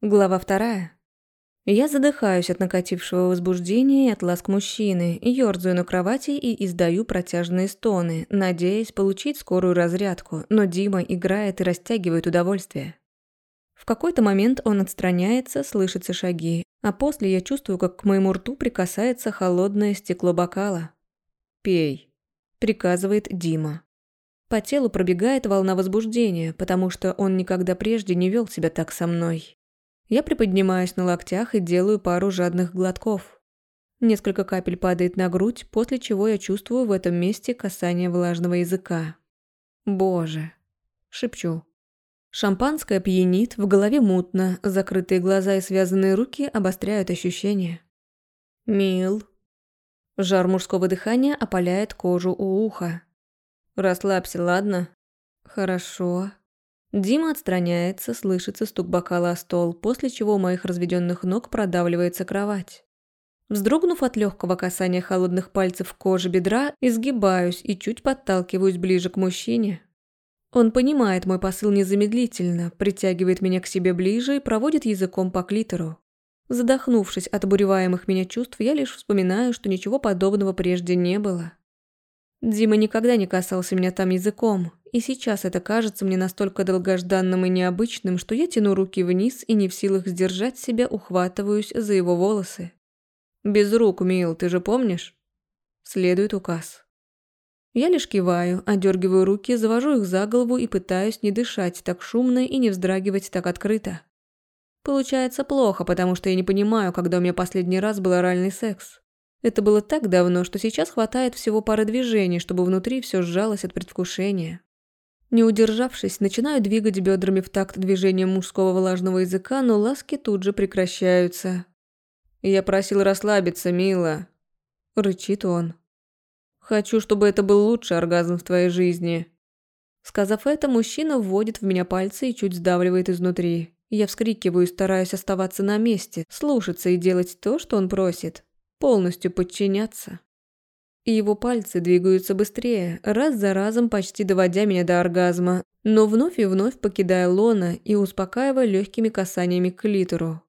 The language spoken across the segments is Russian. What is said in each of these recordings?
Глава вторая. Я задыхаюсь от накатившего возбуждения и от ласк мужчины, ёрзаю на кровати и издаю протяжные стоны, надеясь получить скорую разрядку, но Дима играет и растягивает удовольствие. В какой-то момент он отстраняется, слышатся шаги, а после я чувствую, как к моему рту прикасается холодное стекло бокала. «Пей», – приказывает Дима. По телу пробегает волна возбуждения, потому что он никогда прежде не вел себя так со мной. Я приподнимаюсь на локтях и делаю пару жадных глотков. Несколько капель падает на грудь, после чего я чувствую в этом месте касание влажного языка. «Боже!» – шепчу. Шампанское пьянит, в голове мутно, закрытые глаза и связанные руки обостряют ощущения. «Мил». Жар мужского дыхания опаляет кожу у уха. «Расслабься, ладно?» «Хорошо», Дима отстраняется, слышится стук бокала о стол, после чего у моих разведенных ног продавливается кровать. Вздрогнув от легкого касания холодных пальцев кожи бедра, изгибаюсь и чуть подталкиваюсь ближе к мужчине. Он понимает мой посыл незамедлительно, притягивает меня к себе ближе и проводит языком по клитору. Задохнувшись от обуреваемых меня чувств, я лишь вспоминаю, что ничего подобного прежде не было. Дима никогда не касался меня там языком, и сейчас это кажется мне настолько долгожданным и необычным, что я тяну руки вниз и не в силах сдержать себя, ухватываюсь за его волосы. «Без рук, Мил, ты же помнишь?» Следует указ. Я лишь киваю, одергиваю руки, завожу их за голову и пытаюсь не дышать так шумно и не вздрагивать так открыто. Получается плохо, потому что я не понимаю, когда у меня последний раз был оральный секс. Это было так давно, что сейчас хватает всего пары движений, чтобы внутри все сжалось от предвкушения. Не удержавшись, начинаю двигать бедрами в такт движением мужского влажного языка, но ласки тут же прекращаются. «Я просил расслабиться, мила», – рычит он. «Хочу, чтобы это был лучший оргазм в твоей жизни». Сказав это, мужчина вводит в меня пальцы и чуть сдавливает изнутри. Я вскрикиваю и стараюсь оставаться на месте, слушаться и делать то, что он просит полностью подчиняться. И его пальцы двигаются быстрее, раз за разом почти доводя меня до оргазма, но вновь и вновь покидая лона и успокаивая легкими касаниями к клитору.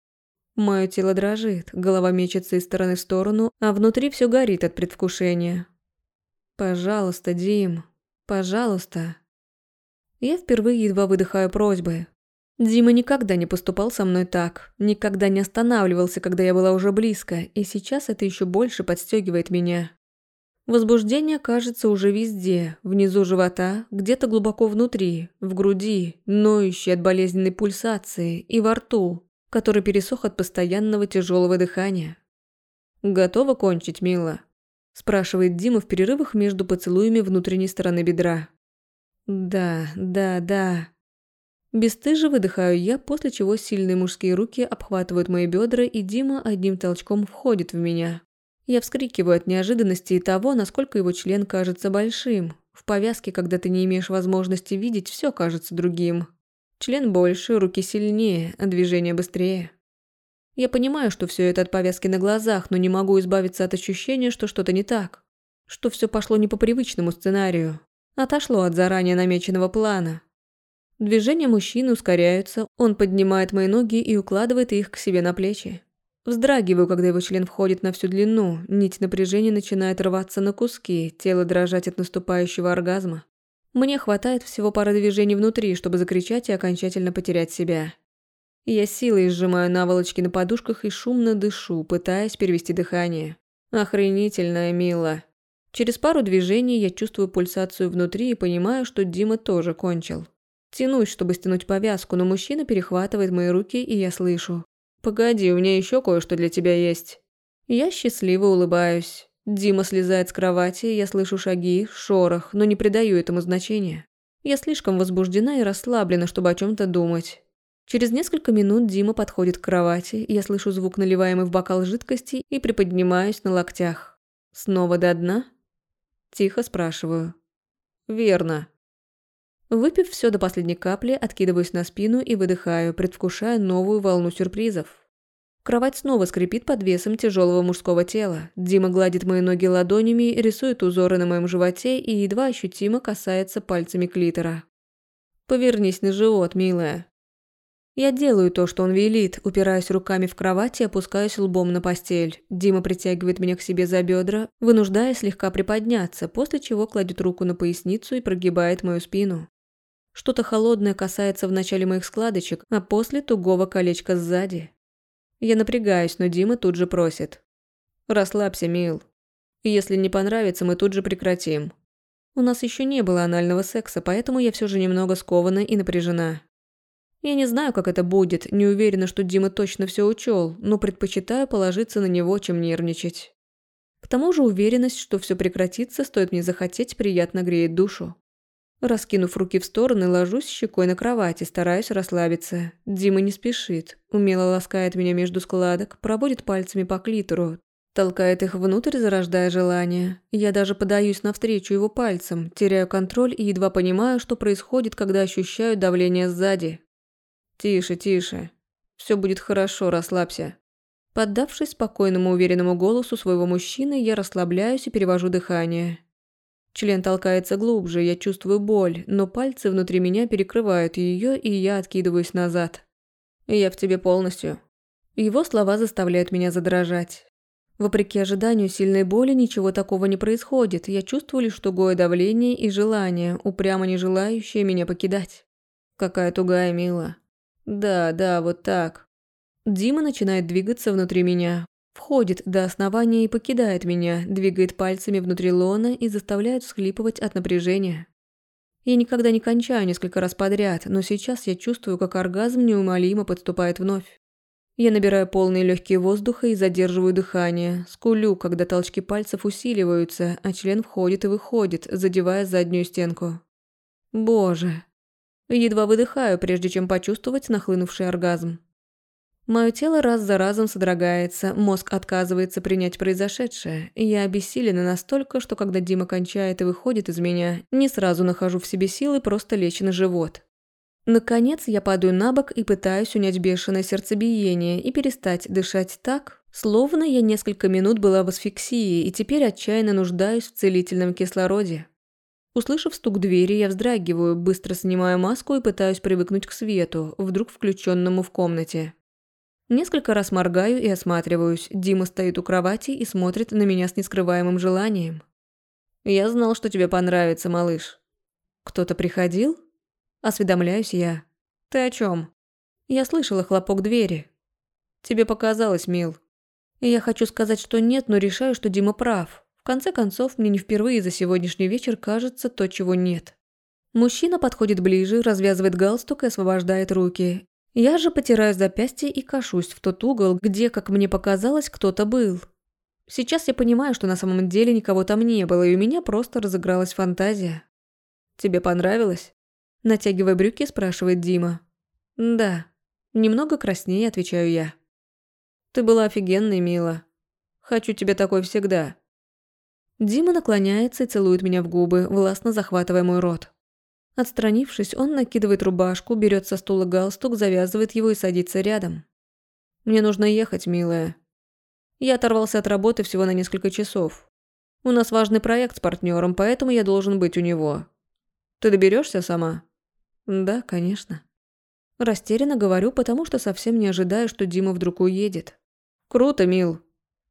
Мое тело дрожит, голова мечется из стороны в сторону, а внутри все горит от предвкушения. «Пожалуйста, Дим, пожалуйста». Я впервые едва выдыхаю просьбы, Дима никогда не поступал со мной так, никогда не останавливался, когда я была уже близко, и сейчас это еще больше подстегивает меня. Возбуждение кажется уже везде, внизу живота, где-то глубоко внутри, в груди, ноющей от болезненной пульсации и во рту, который пересох от постоянного тяжелого дыхания. «Готова кончить, мила?» – спрашивает Дима в перерывах между поцелуями внутренней стороны бедра. «Да, да, да», Бестыже выдыхаю я, после чего сильные мужские руки обхватывают мои бедра, и Дима одним толчком входит в меня. Я вскрикиваю от неожиданности и того, насколько его член кажется большим. В повязке, когда ты не имеешь возможности видеть, все кажется другим. Член больше, руки сильнее, а движение быстрее. Я понимаю, что все это от повязки на глазах, но не могу избавиться от ощущения, что что-то не так. Что все пошло не по привычному сценарию. Отошло от заранее намеченного плана. Движения мужчины ускоряются, он поднимает мои ноги и укладывает их к себе на плечи. Вздрагиваю, когда его член входит на всю длину, нить напряжения начинает рваться на куски, тело дрожать от наступающего оргазма. Мне хватает всего пары движений внутри, чтобы закричать и окончательно потерять себя. Я силой сжимаю наволочки на подушках и шумно дышу, пытаясь перевести дыхание. Охренительная мила. Через пару движений я чувствую пульсацию внутри и понимаю, что Дима тоже кончил. Тянусь, чтобы стянуть повязку, но мужчина перехватывает мои руки, и я слышу. «Погоди, у меня еще кое-что для тебя есть». Я счастливо улыбаюсь. Дима слезает с кровати, я слышу шаги, шорох, но не придаю этому значения. Я слишком возбуждена и расслаблена, чтобы о чем то думать. Через несколько минут Дима подходит к кровати, я слышу звук, наливаемый в бокал жидкости, и приподнимаюсь на локтях. «Снова до дна?» Тихо спрашиваю. «Верно», Выпив все до последней капли, откидываюсь на спину и выдыхаю, предвкушая новую волну сюрпризов. Кровать снова скрипит под весом тяжелого мужского тела. Дима гладит мои ноги ладонями, рисует узоры на моем животе и едва ощутимо касается пальцами клитора. «Повернись на живот, милая». Я делаю то, что он велит, упираюсь руками в кровать и опускаюсь лбом на постель. Дима притягивает меня к себе за бедра, вынуждая слегка приподняться, после чего кладет руку на поясницу и прогибает мою спину. Что-то холодное касается в начале моих складочек, а после тугого колечка сзади. Я напрягаюсь, но Дима тут же просит. «Расслабься, мил. Если не понравится, мы тут же прекратим. У нас еще не было анального секса, поэтому я все же немного скована и напряжена. Я не знаю, как это будет, не уверена, что Дима точно все учел, но предпочитаю положиться на него, чем нервничать. К тому же уверенность, что все прекратится, стоит мне захотеть, приятно греет душу. Раскинув руки в стороны, ложусь щекой на кровати, стараюсь расслабиться. Дима не спешит, умело ласкает меня между складок, проводит пальцами по клитору, толкает их внутрь, зарождая желание. Я даже подаюсь навстречу его пальцам, теряю контроль и едва понимаю, что происходит, когда ощущаю давление сзади. «Тише, тише. Все будет хорошо, расслабься». Поддавшись спокойному уверенному голосу своего мужчины, я расслабляюсь и перевожу дыхание. Член толкается глубже, я чувствую боль, но пальцы внутри меня перекрывают ее, и я откидываюсь назад. «Я в тебе полностью». Его слова заставляют меня задрожать. Вопреки ожиданию сильной боли ничего такого не происходит, я чувствую лишь тугое давление и желание, упрямо не желающее меня покидать. Какая тугая мила. Да, да, вот так. Дима начинает двигаться внутри меня. Входит до основания и покидает меня, двигает пальцами внутри лона и заставляет всхлипывать от напряжения. Я никогда не кончаю несколько раз подряд, но сейчас я чувствую, как оргазм неумолимо подступает вновь. Я набираю полные легкие воздуха и задерживаю дыхание, скулю, когда толчки пальцев усиливаются, а член входит и выходит, задевая заднюю стенку. Боже, Едва выдыхаю, прежде чем почувствовать нахлынувший оргазм. Мое тело раз за разом содрогается, мозг отказывается принять произошедшее, я обессилена настолько, что когда Дима кончает и выходит из меня, не сразу нахожу в себе силы просто лечь на живот. Наконец я падаю на бок и пытаюсь унять бешеное сердцебиение и перестать дышать так, словно я несколько минут была в асфиксии и теперь отчаянно нуждаюсь в целительном кислороде. Услышав стук двери, я вздрагиваю, быстро снимаю маску и пытаюсь привыкнуть к свету, вдруг включенному в комнате. Несколько раз моргаю и осматриваюсь. Дима стоит у кровати и смотрит на меня с нескрываемым желанием. «Я знал, что тебе понравится, малыш». «Кто-то приходил?» Осведомляюсь я. «Ты о чем? Я слышала хлопок двери. «Тебе показалось, мил». Я хочу сказать, что нет, но решаю, что Дима прав конце концов, мне не впервые за сегодняшний вечер кажется то, чего нет. Мужчина подходит ближе, развязывает галстук и освобождает руки. Я же потираю запястье и кашусь в тот угол, где, как мне показалось, кто-то был. Сейчас я понимаю, что на самом деле никого там не было, и у меня просто разыгралась фантазия. «Тебе понравилось?» Натягивая брюки, спрашивает Дима. «Да». Немного краснее, отвечаю я. «Ты была офигенной, мила. Хочу тебя такой всегда. Дима наклоняется и целует меня в губы, властно захватывая мой рот. Отстранившись, он накидывает рубашку, берет со стула галстук, завязывает его и садится рядом. «Мне нужно ехать, милая. Я оторвался от работы всего на несколько часов. У нас важный проект с партнером, поэтому я должен быть у него. Ты доберешься сама?» «Да, конечно». Растерянно говорю, потому что совсем не ожидаю, что Дима вдруг уедет. «Круто, мил.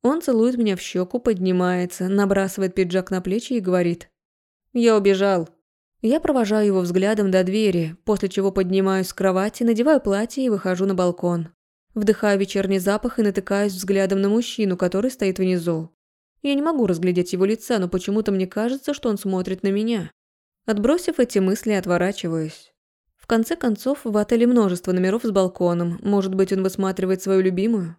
Он целует меня в щеку, поднимается, набрасывает пиджак на плечи и говорит. «Я убежал». Я провожаю его взглядом до двери, после чего поднимаюсь с кровати, надеваю платье и выхожу на балкон. Вдыхаю вечерний запах и натыкаюсь взглядом на мужчину, который стоит внизу. Я не могу разглядеть его лица, но почему-то мне кажется, что он смотрит на меня. Отбросив эти мысли, отворачиваюсь. В конце концов, в отеле множество номеров с балконом. Может быть, он высматривает свою любимую?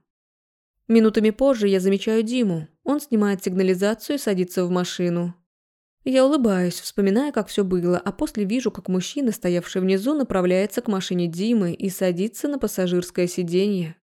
Минутами позже я замечаю Диму. Он снимает сигнализацию и садится в машину. Я улыбаюсь, вспоминая, как все было, а после вижу, как мужчина, стоявший внизу, направляется к машине Димы и садится на пассажирское сиденье.